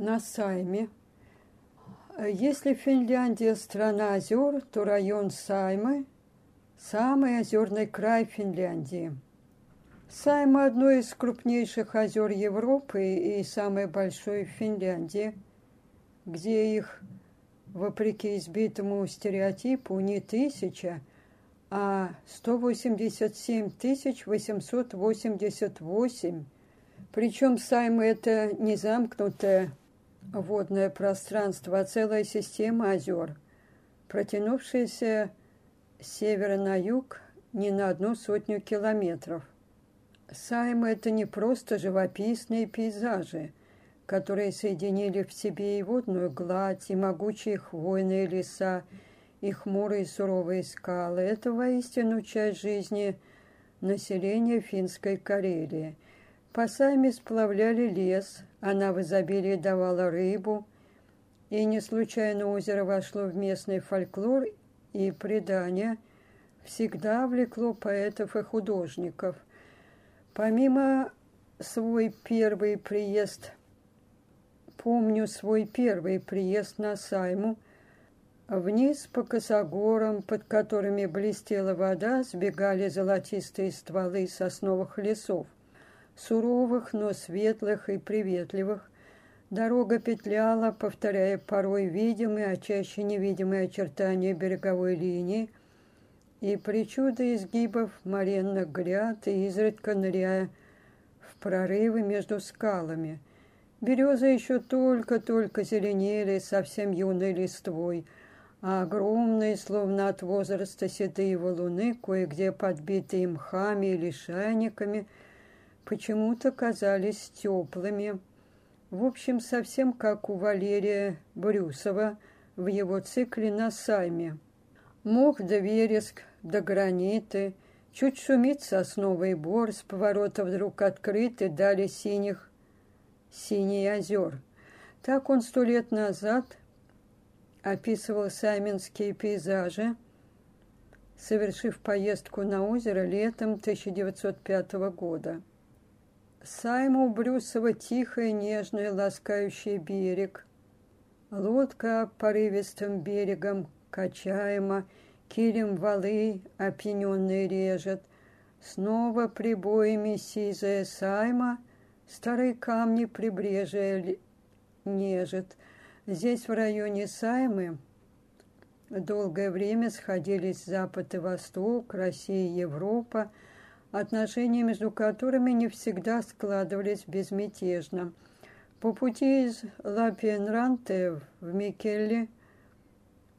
на Сайме. Если Финляндия страна озер, то район Саймы – самый озерный край Финляндии. Сайма – одно из крупнейших озер Европы и самое большое в Финляндии, где их, вопреки избитому стереотипу, не тысяча, а 187 888. Причем Сайма – это не замкнутая водное пространство, а целая система озер, протянувшаяся с севера на юг не на одну сотню километров. Сайма – это не просто живописные пейзажи, которые соединили в себе и водную гладь, и могучие хвойные леса, и хмурые суровые скалы. Это воистину часть жизни населения финской Карелии. По Сайме сплавляли лес, она в изобилии давала рыбу, и не случайно озеро вошло в местный фольклор и предания, всегда влекло поэтов и художников. Помимо свой первый приезд, помню свой первый приезд на Сайму, вниз по косогорам, под которыми блестела вода, сбегали золотистые стволы сосновых лесов суровых, но светлых и приветливых. Дорога петляла, повторяя порой видимые, а чаще невидимые очертания береговой линии и причуды изгибов моренных гряд и изредка ныряя в прорывы между скалами. Березы еще только-только зеленели совсем юной листвой, а огромные, словно от возраста седые валуны, кое-где подбитые мхами или шайниками – почему-то казались теплыми. В общем, совсем как у Валерия Брюсова в его цикле на Сайме. Мох да вереск, да граниты, чуть шумит сосновый бор, с поворота вдруг открыты, дали синих, синий озер. Так он сто лет назад описывал сайменские пейзажи, совершив поездку на озеро летом 1905 года. Сайму Брюсова тихий, нежный, ласкающий берег. Лодка порывистым берегом качаема, килем валы опьяненный режет. Снова прибоями сизая сайма, старые камни прибрежия нежит. Здесь, в районе Саймы, долгое время сходились Запад и Восток, Россия и Европа – отношения между которыми не всегда складывались безмятежно. По пути из Лапенранте в Микелле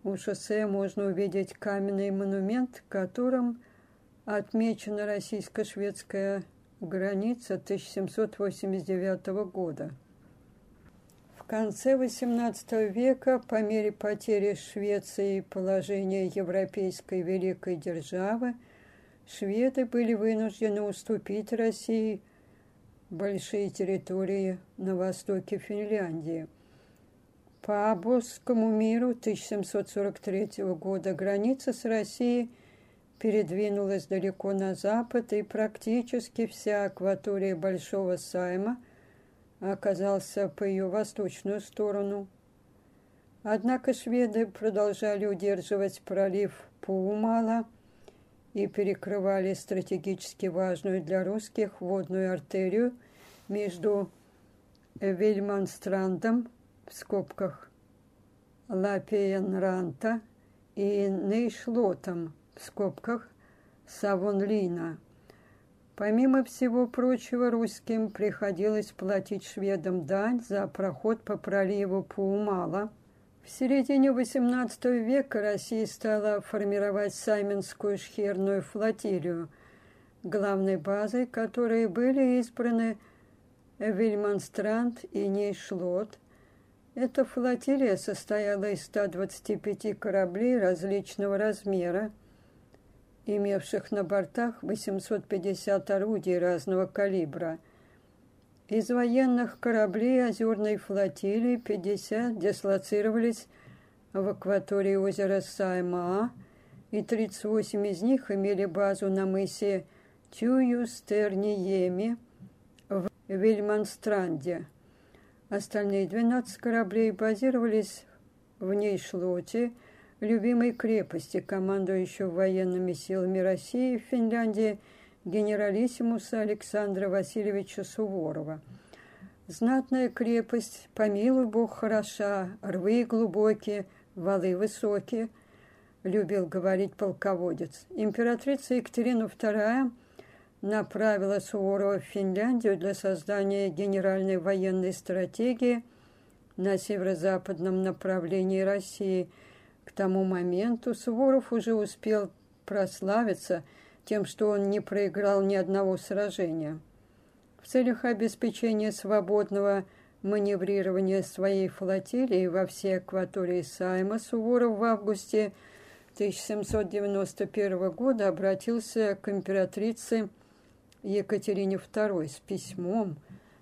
у шоссе можно увидеть каменный монумент, которым отмечена российско-шведская граница 1789 года. В конце XVIII века, по мере потери Швеции положения европейской великой державы, шведы были вынуждены уступить России большие территории на востоке Финляндии. По Абосскому миру 1743 года граница с Россией передвинулась далеко на запад, и практически вся акватория Большого Сайма оказался по ее восточную сторону. Однако шведы продолжали удерживать пролив Пуумала – и перекрывали стратегически важную для русских водную артерию между Вильманстрандом, в скобках, Лапиенранта и Нейшлотом, в скобках, Савонлина. Помимо всего прочего, русским приходилось платить шведам дань за проход по проливу Паумала – в середине XVIII века Россия стала формировать Саймонскую шхерную флотилию, главной базой которой были избраны Вильманстранд и Нейшлот. Эта флотилия состояла из 125 кораблей различного размера, имевших на бортах 850 орудий разного калибра – из военных кораблей озерной флотилии 50 дислоцировались в акватории озера Сайма, и 38 из них имели базу на мысе Тююстерниеми в Вильманстранде. Остальные 12 кораблей базировались в Нейшлоте, любимой крепости, командующего военными силами России в Финляндии генералиссимуса Александра Васильевича Суворова. Знатная крепость, помилуй Бог, хороша, рвы глубокие, валы высокие, любил говорить полководец. Императрица Екатерина II направила Суворова в Финляндию для создания генеральной военной стратегии на северо-западном направлении России. К тому моменту Суворов уже успел прославиться тем, что он не проиграл ни одного сражения. В целях обеспечения свободного маневрирования своей флотилии во всей акватории Сайма Суворов в августе 1791 года обратился к императрице Екатерине II с письмом,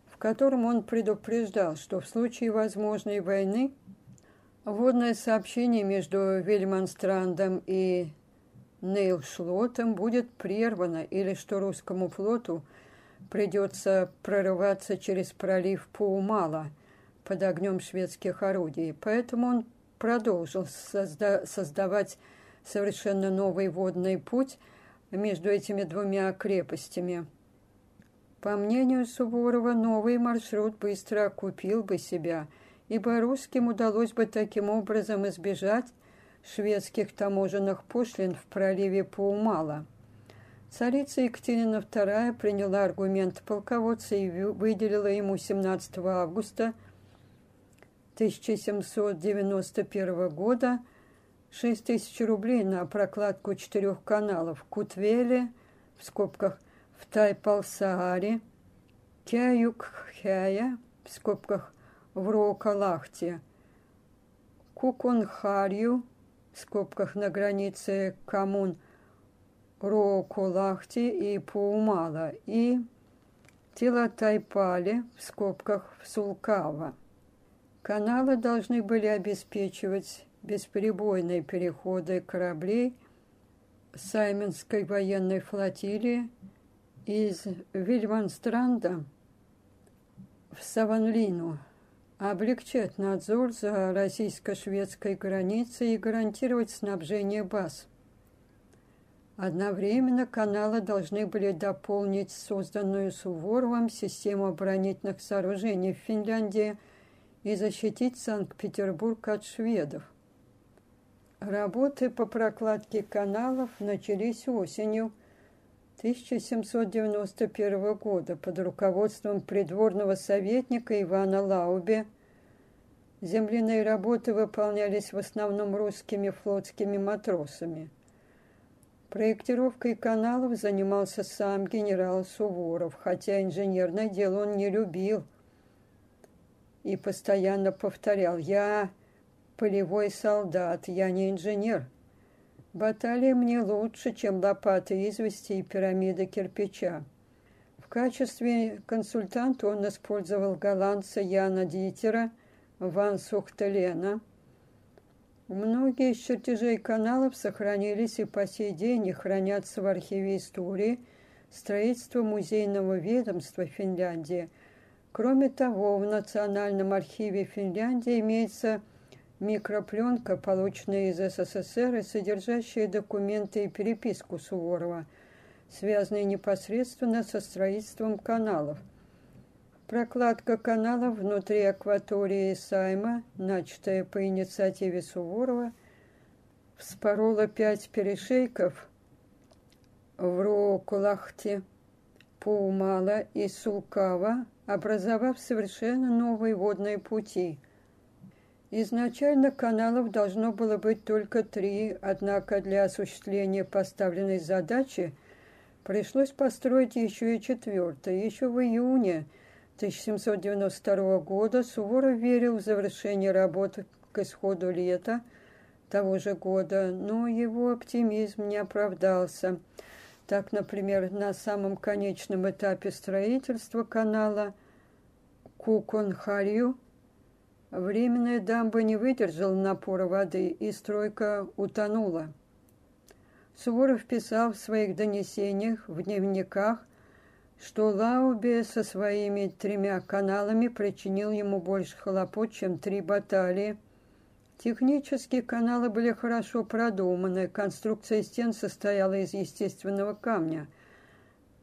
в котором он предупреждал, что в случае возможной войны водное сообщение между Вильманстрандом и Нейлшлотом будет прервано или что русскому флоту придется прорываться через пролив Паумала под огнем шведских орудий. Поэтому он продолжил созда- создавать совершенно новый водный путь между этими двумя крепостями. По мнению Суворова, новый маршрут быстро окупил бы себя, ибо русским удалось бы таким образом избежать шведских таможенных пошлин в проливе Паумала. Царица Екатерина II приняла аргумент полководца и выделила ему 17 августа 1791 года 6 тысяч рублей на прокладку четырех каналов Кутвеле, в скобках, в Тайпалсааре, Кяюкхяя, в скобках, в Рокалахте, Кукунхарью, в скобках, на границе коммун Рокулахти и Паумала, и Тилатайпале, в скобках, в Сулкава. Каналы должны были обеспечивать бесперебойные переходы кораблей Саймонской военной флотилии из Вильванстранда в Саванлину, облегчать надзор за российско-шведской границей и гарантировать снабжение баз. Одновременно каналы должны были дополнить созданную Суворовым систему оборонительных сооружений в Финляндии и защитить Санкт-Петербург от шведов. Работы по прокладке каналов начались осенью 1791 года под руководством придворного советника Ивана Лаубе. Земляные работы выполнялись в основном русскими флотскими матросами. Проектировкой каналов занимался сам генерал Суворов, хотя инженерное дело он не любил и постоянно повторял «Я полевой солдат, я не инженер. Баталия мне лучше, чем лопаты извести и пирамида кирпича. В качестве консультанта он использовал голландца Яна Дитера, Ван Сухтелена. Многие из чертежей каналов сохранились и по сей день и хранятся в архиве истории строительства музейного ведомства Финляндии. Кроме того, в Национальном архиве Финляндии имеется микропленка, полученная из СССР и содержащая документы и переписку Суворова, связанные непосредственно со строительством каналов. Прокладка каналов внутри акватории Сайма, начатая по инициативе Суворова, вспорола пять перешейков в Рокулахте, Паумала и Сулкава, образовав совершенно новые водные пути – Изначально каналов должно было быть только три, однако для осуществления поставленной задачи пришлось построить еще и четвертый. Еще в июне 1792 года Суворов верил в завершение работы к исходу лета того же года, но его оптимизм не оправдался. Так, например, на самом конечном этапе строительства канала Куконхарью Временная дамба не выдержала напора воды, и стройка утонула. Суворов писал в своих донесениях, в дневниках, что Лаубе со своими тремя каналами причинил ему больше хлопот, чем три баталии. Технически каналы были хорошо продуманы, конструкция стен состояла из естественного камня,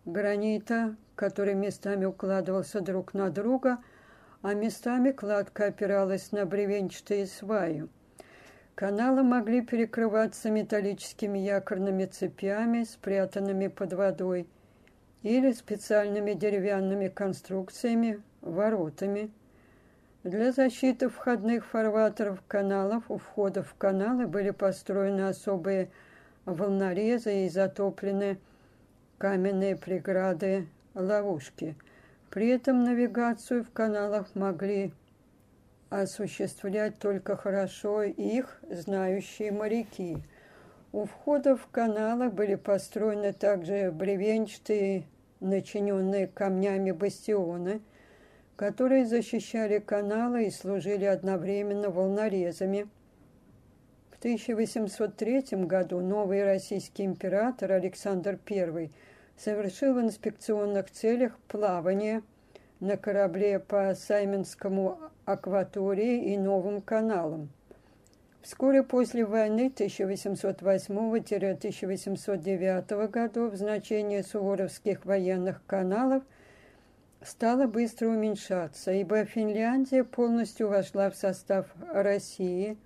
гранита, который местами укладывался друг на друга, а местами кладка опиралась на бревенчатые сваи. Каналы могли перекрываться металлическими якорными цепями, спрятанными под водой, или специальными деревянными конструкциями, воротами. Для защиты входных фарватеров каналов у входа в каналы были построены особые волнорезы и затоплены каменные преграды, ловушки. При этом навигацию в каналах могли осуществлять только хорошо их знающие моряки. У входа в каналы были построены также бревенчатые, начиненные камнями бастионы, которые защищали каналы и служили одновременно волнорезами. В 1803 году новый российский император Александр I совершил в инспекционных целях плавание на корабле по Саймонскому акватории и новым каналам. Вскоре после войны 1808-1809 годов значение суворовских военных каналов стало быстро уменьшаться, ибо Финляндия полностью вошла в состав России.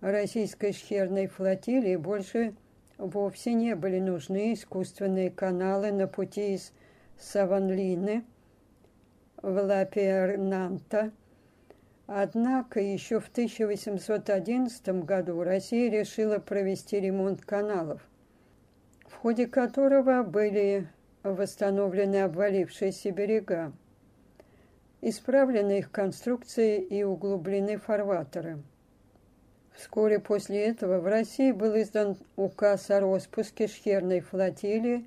Российской шхерной флотилии больше вовсе не были нужны искусственные каналы на пути из Саванлины в Лапернанта. Однако еще в 1811 году Россия решила провести ремонт каналов, в ходе которого были восстановлены обвалившиеся берега, исправлены их конструкции и углублены фарватеры. Вскоре после этого в России был издан указ о распуске шхерной флотилии,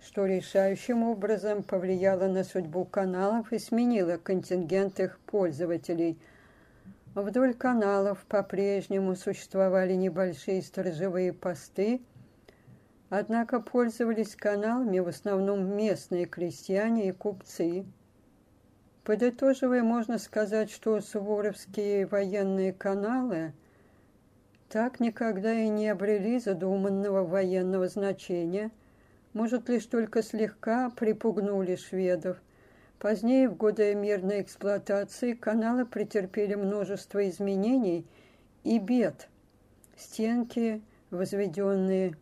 что решающим образом повлияло на судьбу каналов и сменило контингент их пользователей. Вдоль каналов по-прежнему существовали небольшие сторожевые посты, однако пользовались каналами в основном местные крестьяне и купцы. Подытоживая, можно сказать, что суворовские военные каналы – так никогда и не обрели задуманного военного значения, может, лишь только слегка припугнули шведов. Позднее, в годы мирной эксплуатации, каналы претерпели множество изменений и бед. Стенки, возведенные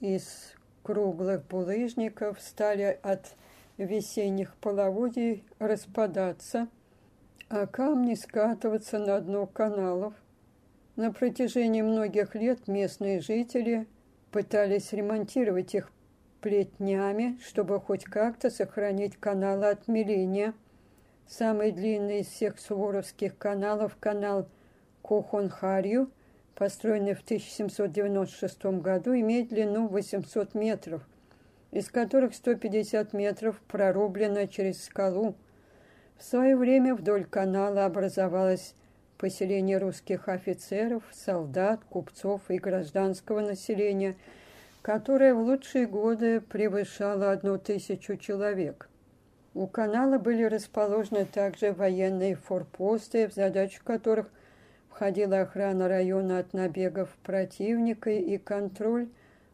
из круглых булыжников, стали от весенних половодий распадаться, а камни скатываться на дно каналов. На протяжении многих лет местные жители пытались ремонтировать их плетнями, чтобы хоть как-то сохранить каналы от меления. Самый длинный из всех суворовских каналов – канал Кохонхарью, построенный в 1796 году, имеет длину 800 метров, из которых 150 метров прорублено через скалу. В свое время вдоль канала образовалась поселение русских офицеров, солдат, купцов и гражданского населения, которое в лучшие годы превышало одну тысячу человек. У канала были расположены также военные форпосты, в задачу которых входила охрана района от набегов противника и контроль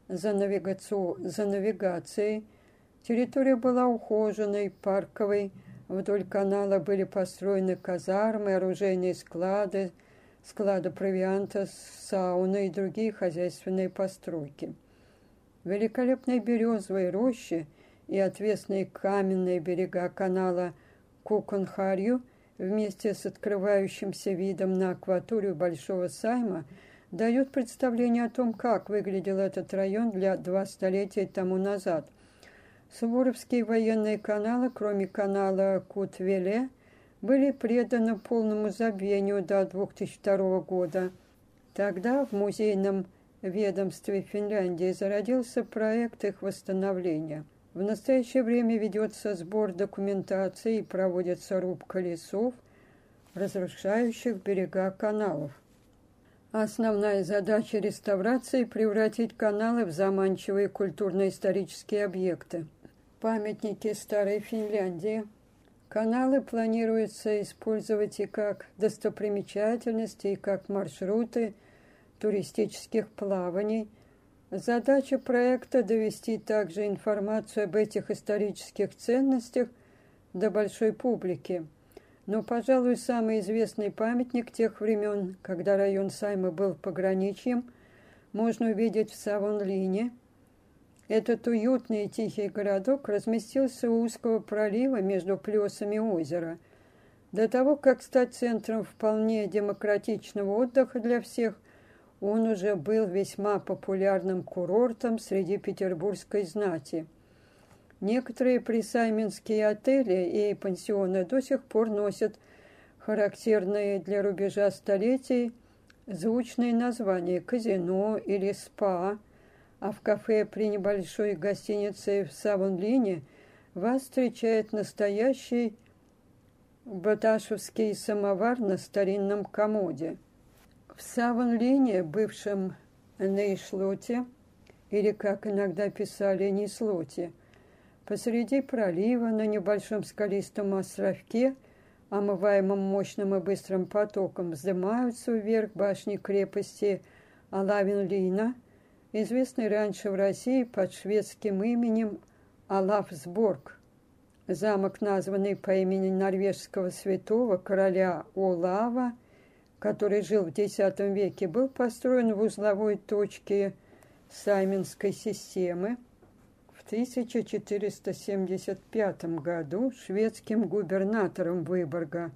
за, навигацию, за навигацией. Территория была ухоженной, парковой, Вдоль канала были построены казармы, оружейные склады, склады провианта, сауны и другие хозяйственные постройки. Великолепные березовые рощи и отвесные каменные берега канала Куконхарью вместе с открывающимся видом на акваторию Большого Сайма дают представление о том, как выглядел этот район для два столетия тому назад – Суворовские военные каналы, кроме канала Кутвеле, были преданы полному забвению до 2002 года. Тогда в музейном ведомстве Финляндии зародился проект их восстановления. В настоящее время ведется сбор документации и проводится рубка лесов, разрушающих берега каналов. Основная задача реставрации – превратить каналы в заманчивые культурно-исторические объекты. Памятники старой Финляндии. Каналы планируется использовать и как достопримечательности, и как маршруты туристических плаваний. Задача проекта – довести также информацию об этих исторических ценностях до большой публики. Но, пожалуй, самый известный памятник тех времен, когда район Саймы был пограничьем, можно увидеть в Савонлине – этот уютный и тихий городок разместился у узкого пролива между плесами озера. До того, как стать центром вполне демократичного отдыха для всех, он уже был весьма популярным курортом среди петербургской знати. Некоторые присайменские отели и пансионы до сих пор носят характерные для рубежа столетий звучные названия «казино» или «спа», а в кафе при небольшой гостинице в Савонлине вас встречает настоящий баташевский самовар на старинном комоде. В Савонлине, бывшем Нейшлоте, или, как иногда писали, Неслоте, посреди пролива на небольшом скалистом островке, омываемом мощным и быстрым потоком, вздымаются вверх башни крепости Алавин-Лина – известный раньше в России под шведским именем Алафсборг. Замок, названный по имени норвежского святого короля Олава, который жил в X веке, был построен в узловой точке Саймонской системы в 1475 году шведским губернатором Выборга.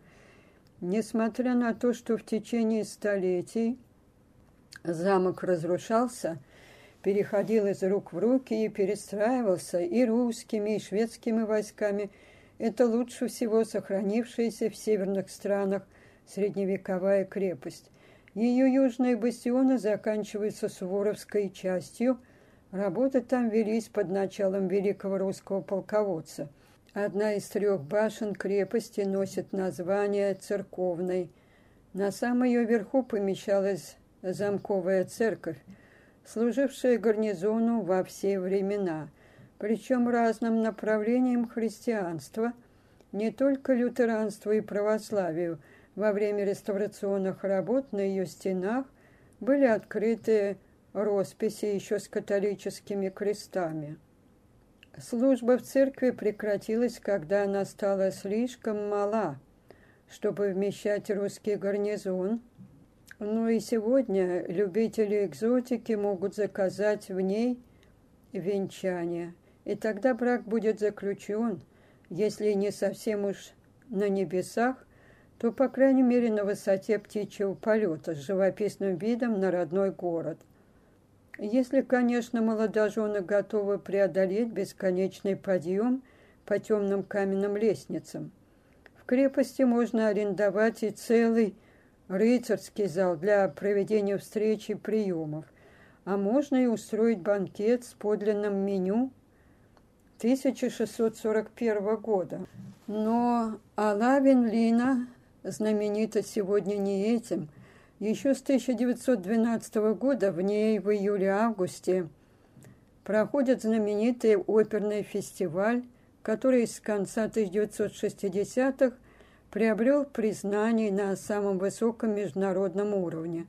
Несмотря на то, что в течение столетий замок разрушался – переходил из рук в руки и перестраивался и русскими, и шведскими войсками. Это лучше всего сохранившаяся в северных странах средневековая крепость. Ее южные бастионы заканчиваются Суворовской частью. Работы там велись под началом великого русского полководца. Одна из трех башен крепости носит название церковной. На самом ее верху помещалась замковая церковь служившие гарнизону во все времена, причем разным направлениям христианства, не только лютеранству и православию, во время реставрационных работ на ее стенах были открыты росписи еще с католическими крестами. Служба в церкви прекратилась, когда она стала слишком мала, чтобы вмещать русский гарнизон – ну и сегодня любители экзотики могут заказать в ней венчание. И тогда брак будет заключен, если не совсем уж на небесах, то, по крайней мере, на высоте птичьего полета с живописным видом на родной город. Если, конечно, молодожены готовы преодолеть бесконечный подъем по темным каменным лестницам. В крепости можно арендовать и целый рыцарский зал для проведения встреч и приемов, а можно и устроить банкет с подлинным меню 1641 года. Но Алавин Лина знаменита сегодня не этим. Еще с 1912 года в ней в июле-августе проходит знаменитый оперный фестиваль, который с конца 1960-х приобрел признание на самом высоком международном уровне.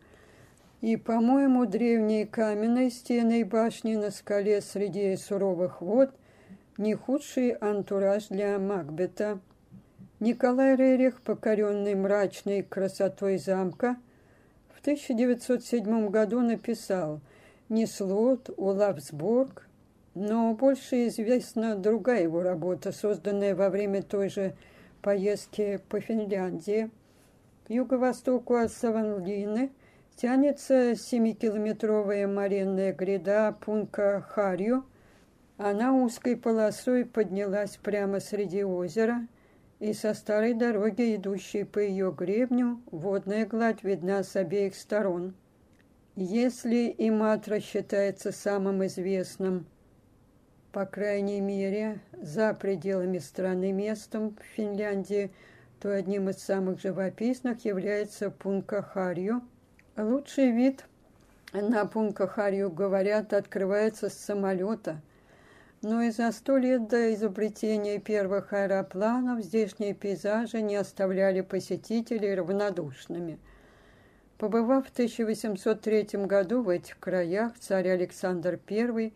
И, по-моему, древние каменные стены и башни на скале среди суровых вод не худший антураж для Макбета. Николай Рерих, покоренный мрачной красотой замка, в 1907 году написал «Неслот, Улавсбург», но больше известна другая его работа, созданная во время той же поездки по Финляндии. К юго-востоку от Саванлины тянется семикилометровая моренная гряда Пунка-Харью. Она узкой полосой поднялась прямо среди озера, и со старой дороги, идущей по ее гребню, водная гладь видна с обеих сторон. Если Иматра считается самым известным по крайней мере, за пределами страны местом в Финляндии, то одним из самых живописных является Пункахарью. Лучший вид на Пункахарью, говорят, открывается с самолета. Но и за сто лет до изобретения первых аэропланов здешние пейзажи не оставляли посетителей равнодушными. Побывав в 1803 году в этих краях, царь Александр I,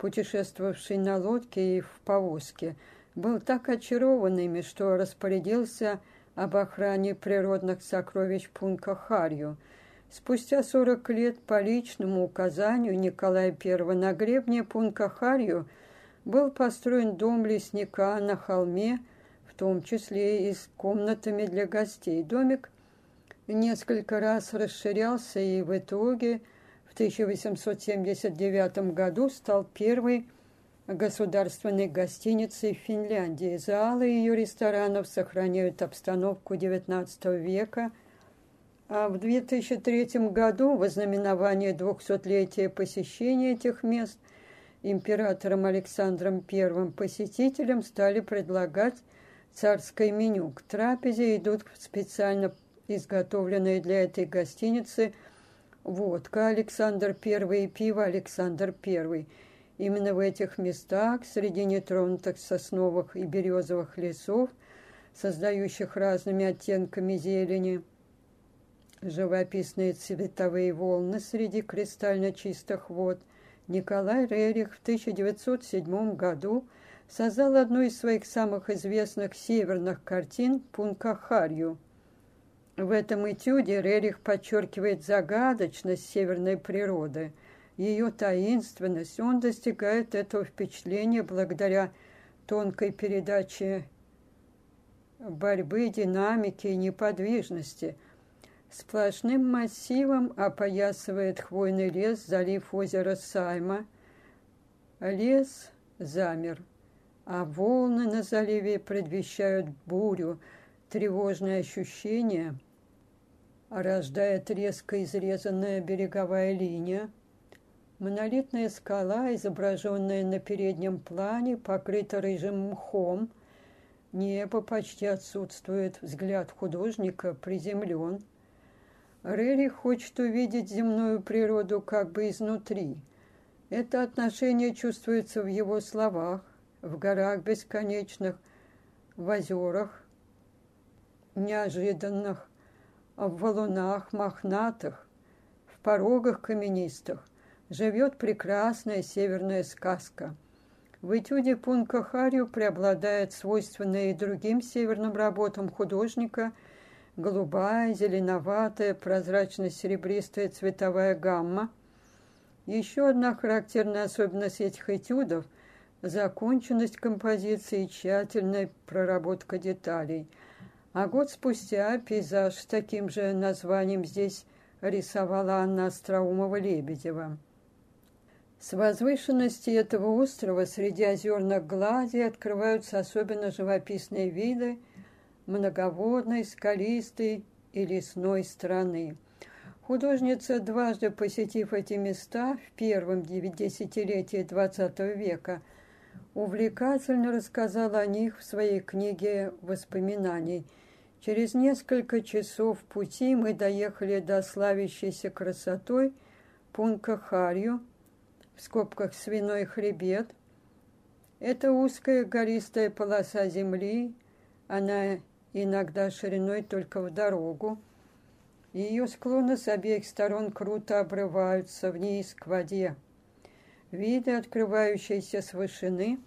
путешествовавший на лодке и в повозке, был так очарован ими, что распорядился об охране природных сокровищ Пункахарью. Спустя 40 лет по личному указанию Николая I на гребне Пункахарью был построен дом лесника на холме, в том числе и с комнатами для гостей. Домик несколько раз расширялся и в итоге в 1879 году стал первой государственной гостиницей в Финляндии. Залы ее ресторанов сохраняют обстановку XIX века, а в 2003 году в ознаменование 200-летия посещения этих мест императором Александром I посетителям стали предлагать царское меню. К трапезе идут специально изготовленные для этой гостиницы водка Александр I и пиво Александр I – Именно в этих местах, среди нетронутых сосновых и березовых лесов, создающих разными оттенками зелени, живописные цветовые волны среди кристально чистых вод, Николай Рерих в 1907 году создал одну из своих самых известных северных картин «Пункахарью». В этом этюде Рерих подчеркивает загадочность северной природы – ее таинственность, он достигает этого впечатления благодаря тонкой передаче борьбы, динамики и неподвижности. Сплошным массивом опоясывает хвойный лес залив озера Сайма. Лес замер, а волны на заливе предвещают бурю, тревожное ощущение рождает резко изрезанная береговая линия – Монолитная скала, изображенная на переднем плане, покрыта рыжим мхом. Небо почти отсутствует, взгляд художника приземлен. Рерри хочет увидеть земную природу как бы изнутри. Это отношение чувствуется в его словах, в горах бесконечных, в озерах неожиданных, в валунах мохнатых, в порогах каменистых живет прекрасная северная сказка. В этюде Пунка Харю преобладает свойственная и другим северным работам художника голубая, зеленоватая, прозрачно-серебристая цветовая гамма. Еще одна характерная особенность этих этюдов – законченность композиции и тщательная проработка деталей. А год спустя пейзаж с таким же названием здесь рисовала Анна Остроумова-Лебедева. С возвышенности этого острова среди озерных гладей открываются особенно живописные виды многоводной, скалистой и лесной страны. Художница, дважды посетив эти места в первом десятилетии XX века, увлекательно рассказала о них в своей книге воспоминаний. Через несколько часов пути мы доехали до славящейся красотой Пункахарью, в скобках свиной хребет. Это узкая гористая полоса земли, она иногда шириной только в дорогу. Ее склоны с обеих сторон круто обрываются вниз к воде. Виды, открывающиеся с вышины,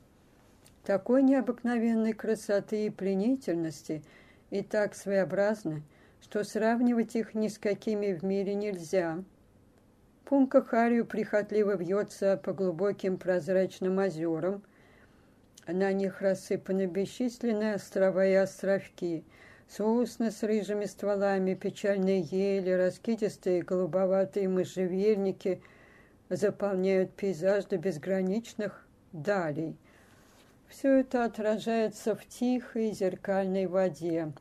такой необыкновенной красоты и пленительности и так своеобразны, что сравнивать их ни с какими в мире нельзя. Пунка Харью прихотливо вьется по глубоким прозрачным озерам. На них рассыпаны бесчисленные острова и островки, сосны с рыжими стволами, печальные ели, раскидистые голубоватые можжевельники заполняют пейзаж до безграничных далей. Все это отражается в тихой зеркальной воде.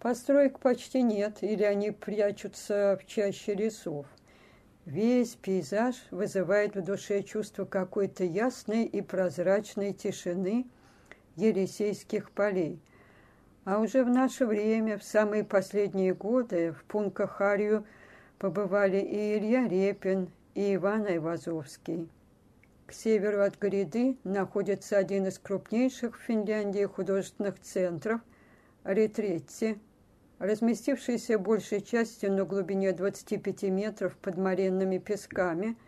Построек почти нет, или они прячутся в чаще лесов. Весь пейзаж вызывает в душе чувство какой-то ясной и прозрачной тишины Елисейских полей. А уже в наше время, в самые последние годы, в Пункахарию побывали и Илья Репин, и Иван Айвазовский. К северу от гряды находится один из крупнейших в Финляндии художественных центров – Ретретти, разместившийся большей частью на глубине 25 метров под моренными песками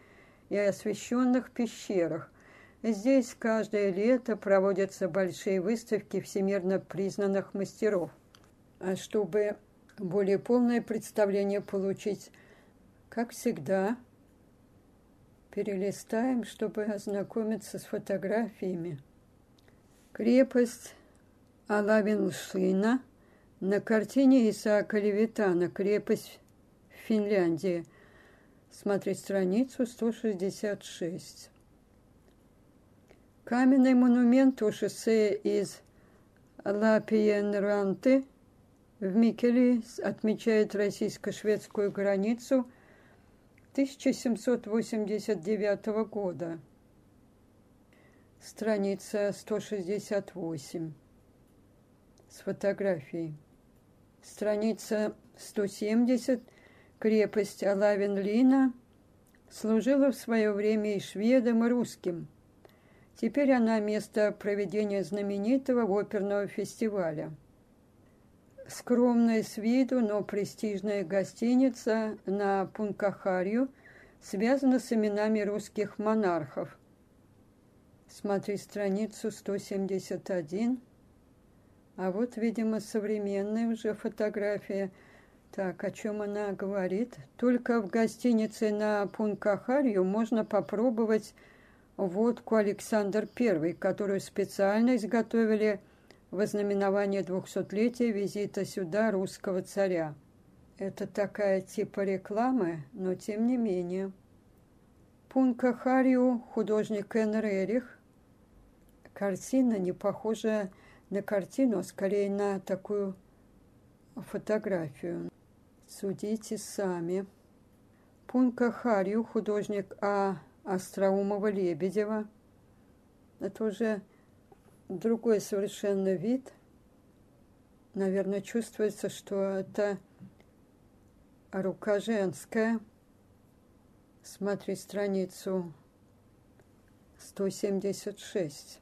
и освещенных пещерах. Здесь каждое лето проводятся большие выставки всемирно признанных мастеров. А чтобы более полное представление получить, как всегда, перелистаем, чтобы ознакомиться с фотографиями. Крепость Алавиншина на картине Исаака Левитана «Крепость в Финляндии». Смотреть страницу 166. Каменный монумент у шоссе из Лапиенранты в Микеле отмечает российско-шведскую границу 1789 года. Страница 168 с фотографией. Страница 170. Крепость Алавин-Лина служила в свое время и шведам, и русским. Теперь она место проведения знаменитого оперного фестиваля – скромная с виду, но престижная гостиница на Пункахарью связана с именами русских монархов. Смотри страницу 171. А вот, видимо, современная уже фотография. Так, о чем она говорит? Только в гостинице на Пункахарью можно попробовать водку Александр I, которую специально изготовили в знаменование двухсотлетия визита сюда русского царя. Это такая типа рекламы, но тем не менее. Пунка Хариу, художник Эн Рерих. Картина не похожа на картину, а скорее на такую фотографию. Судите сами. Пунка Харью, художник А. Остроумова-Лебедева. Это уже другой совершенно вид. Наверное, чувствуется, что это рука женская. Смотри страницу 176.